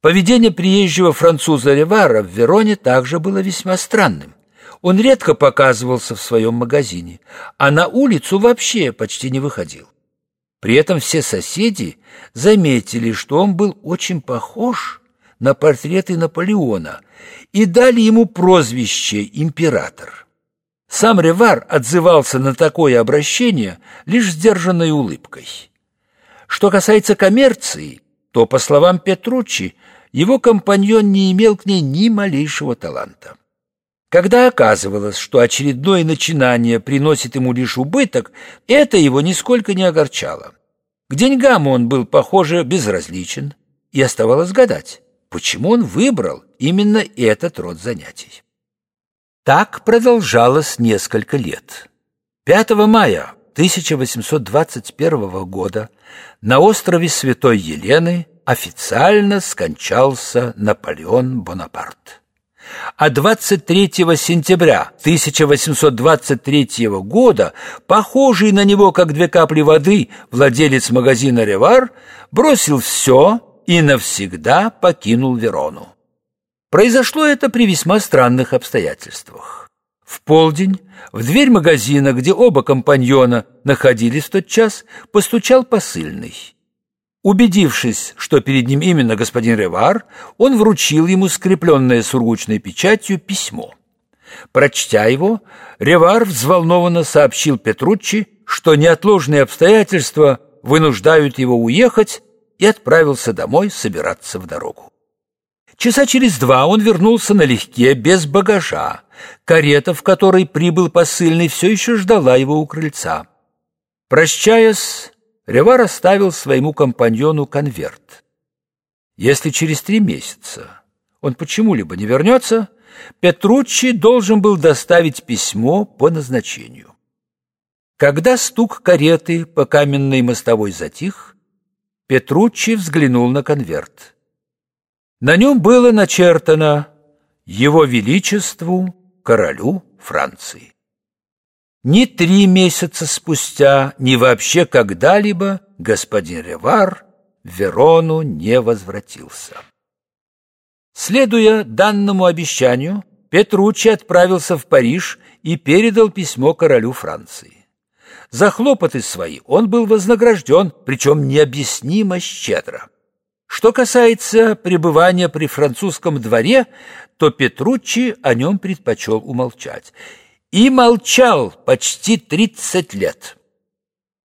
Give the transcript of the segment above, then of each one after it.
Поведение приезжего француза Ревара в Вероне также было весьма странным. Он редко показывался в своем магазине, а на улицу вообще почти не выходил. При этом все соседи заметили, что он был очень похож на портреты Наполеона и дали ему прозвище «император». Сам Ревар отзывался на такое обращение лишь сдержанной улыбкой. Что касается коммерции, то, по словам Петруччи, его компаньон не имел к ней ни малейшего таланта. Когда оказывалось, что очередное начинание приносит ему лишь убыток, это его нисколько не огорчало. К деньгам он был, похоже, безразличен, и оставалось гадать, почему он выбрал именно этот род занятий. Так продолжалось несколько лет. 5 мая 1821 года на острове Святой Елены официально скончался Наполеон Бонапарт а 23 сентября 1823 года похожий на него, как две капли воды, владелец магазина «Ревар» бросил все и навсегда покинул Верону. Произошло это при весьма странных обстоятельствах. В полдень в дверь магазина, где оба компаньона находились в тот час, постучал посыльный. Убедившись, что перед ним именно господин Ревар, он вручил ему скрепленное сургучной печатью письмо. Прочтя его, Ревар взволнованно сообщил Петруччи, что неотложные обстоятельства вынуждают его уехать, и отправился домой собираться в дорогу. Часа через два он вернулся налегке, без багажа. Карета, в которой прибыл посыльный, все еще ждала его у крыльца. Прощаясь, Ревар оставил своему компаньону конверт. Если через три месяца он почему-либо не вернется, Петруччи должен был доставить письмо по назначению. Когда стук кареты по каменной мостовой затих, Петруччи взглянул на конверт. На нем было начертано «Его Величеству, королю Франции». Ни три месяца спустя, ни вообще когда-либо господин Ревар в Верону не возвратился. Следуя данному обещанию, Петруччи отправился в Париж и передал письмо королю Франции. За хлопоты свои он был вознагражден, причем необъяснимо щедро. Что касается пребывания при французском дворе, то Петруччи о нем предпочел умолчать – и молчал почти тридцать лет.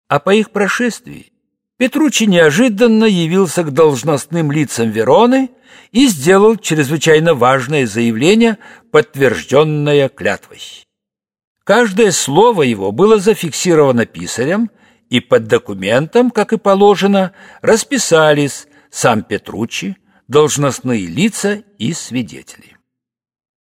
А по их прошествии Петруччи неожиданно явился к должностным лицам Вероны и сделал чрезвычайно важное заявление, подтвержденное клятвой. Каждое слово его было зафиксировано писарем, и под документом, как и положено, расписались сам Петруччи, должностные лица и свидетели.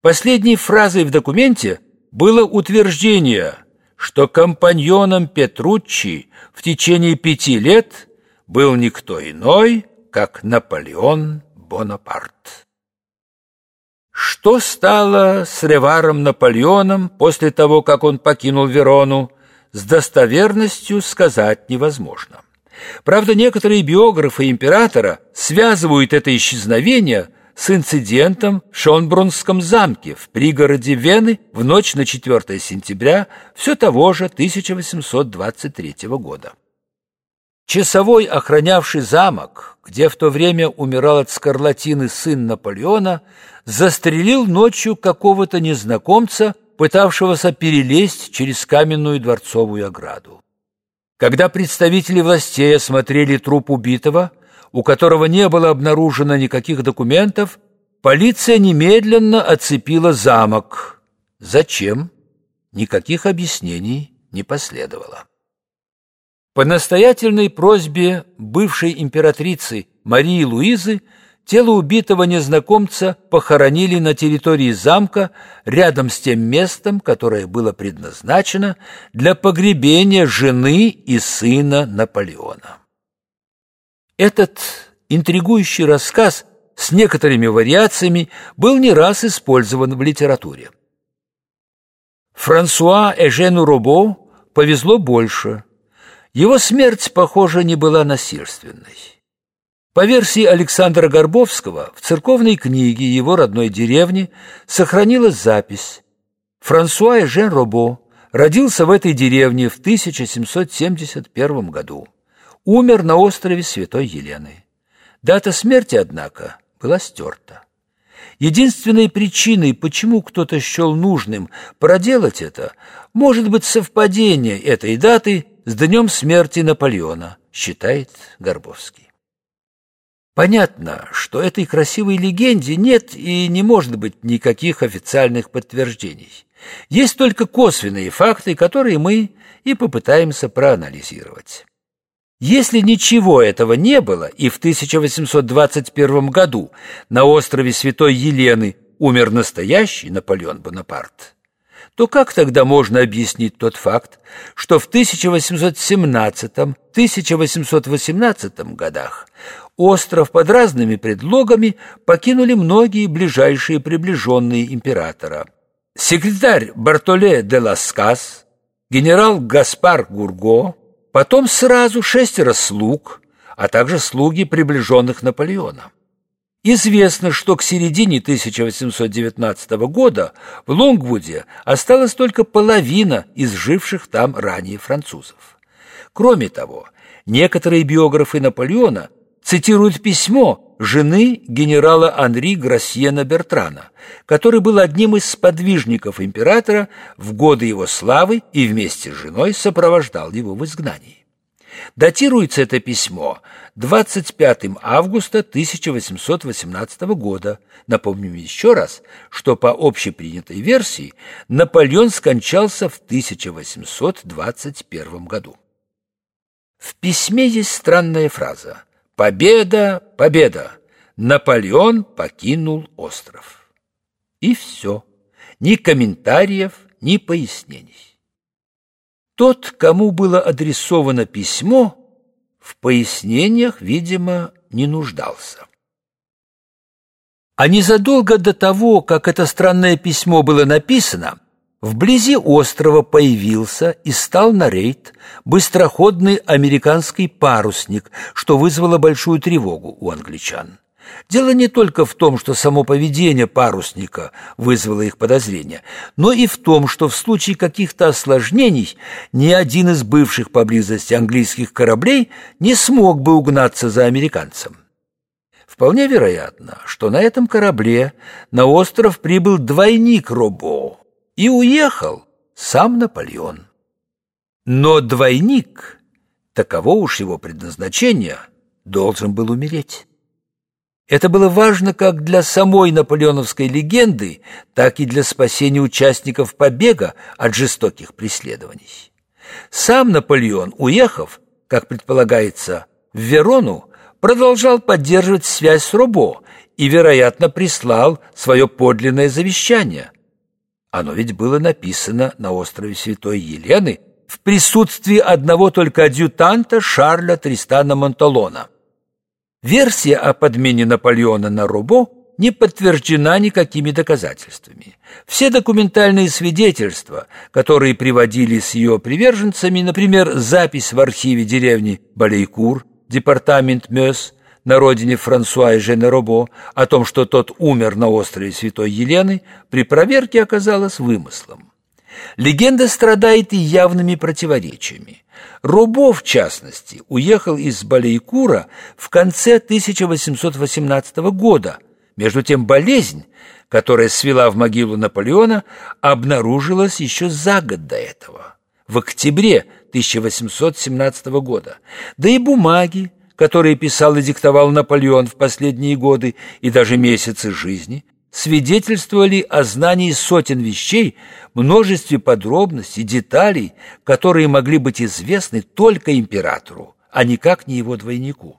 Последней фразой в документе было утверждение, что компаньоном Петруччи в течение пяти лет был никто иной, как Наполеон Бонапарт. Что стало с Реваром Наполеоном после того, как он покинул Верону, с достоверностью сказать невозможно. Правда, некоторые биографы императора связывают это исчезновение с инцидентом в Шонбрунском замке в пригороде Вены в ночь на 4 сентября все того же 1823 года. Часовой, охранявший замок, где в то время умирал от скарлатины сын Наполеона, застрелил ночью какого-то незнакомца, пытавшегося перелезть через каменную дворцовую ограду. Когда представители властей осмотрели труп убитого – у которого не было обнаружено никаких документов, полиция немедленно оцепила замок. Зачем? Никаких объяснений не последовало. По настоятельной просьбе бывшей императрицы Марии Луизы тело убитого незнакомца похоронили на территории замка рядом с тем местом, которое было предназначено для погребения жены и сына Наполеона. Этот интригующий рассказ с некоторыми вариациями был не раз использован в литературе. Франсуа Эжену Робо повезло больше. Его смерть, похоже, не была насильственной. По версии Александра Горбовского, в церковной книге его родной деревни сохранилась запись «Франсуа Эжен Робо родился в этой деревне в 1771 году. Умер на острове Святой Елены. Дата смерти, однако, была стерта. Единственной причиной, почему кто-то счел нужным проделать это, может быть совпадение этой даты с днем смерти Наполеона, считает Горбовский. Понятно, что этой красивой легенде нет и не может быть никаких официальных подтверждений. Есть только косвенные факты, которые мы и попытаемся проанализировать. Если ничего этого не было, и в 1821 году на острове Святой Елены умер настоящий Наполеон Бонапарт, то как тогда можно объяснить тот факт, что в 1817-1818 годах остров под разными предлогами покинули многие ближайшие приближенные императора. Секретарь Бартоле де Ласкас, генерал Гаспар Гурго, потом сразу шестеро слуг, а также слуги приближенных Наполеона. Известно, что к середине 1819 года в Лонгвуде осталась только половина из живших там ранее французов. Кроме того, некоторые биографы Наполеона цитируют письмо жены генерала Анри Грассиена Бертрана, который был одним из сподвижников императора в годы его славы и вместе с женой сопровождал его в изгнании. Датируется это письмо 25 августа 1818 года. Напомним еще раз, что по общепринятой версии Наполеон скончался в 1821 году. В письме есть странная фраза «Победа, победа! Наполеон покинул остров». И все. Ни комментариев, ни пояснений. Тот, кому было адресовано письмо, в пояснениях, видимо, не нуждался. А незадолго до того, как это странное письмо было написано, вблизи острова появился и стал на рейд быстроходный американский парусник, что вызвало большую тревогу у англичан. Дело не только в том, что само поведение парусника вызвало их подозрения, но и в том, что в случае каких-то осложнений ни один из бывших поблизости английских кораблей не смог бы угнаться за американцем. Вполне вероятно, что на этом корабле на остров прибыл двойник Робо и уехал сам Наполеон. Но двойник, таково уж его предназначение, должен был умереть. Это было важно как для самой наполеоновской легенды, так и для спасения участников побега от жестоких преследований. Сам Наполеон, уехав, как предполагается, в Верону, продолжал поддерживать связь с Рубо и, вероятно, прислал свое подлинное завещание. Оно ведь было написано на острове Святой Елены в присутствии одного только адъютанта Шарля Тристана Монталона – Версия о подмене Наполеона на Рубо не подтверждена никакими доказательствами. Все документальные свидетельства, которые приводили с ее приверженцами, например, запись в архиве деревни Балейкур, департамент Мёс, на родине Франсуа и Жене Робо, о том, что тот умер на острове Святой Елены, при проверке оказалось вымыслом. Легенда страдает и явными противоречиями. Робо, в частности, уехал из Балейкура в конце 1818 года. Между тем болезнь, которая свела в могилу Наполеона, обнаружилась еще за год до этого, в октябре 1817 года. Да и бумаги, которые писал и диктовал Наполеон в последние годы и даже месяцы жизни, свидетельствовали о знании сотен вещей, множестве подробностей, деталей, которые могли быть известны только императору, а никак не его двойнику.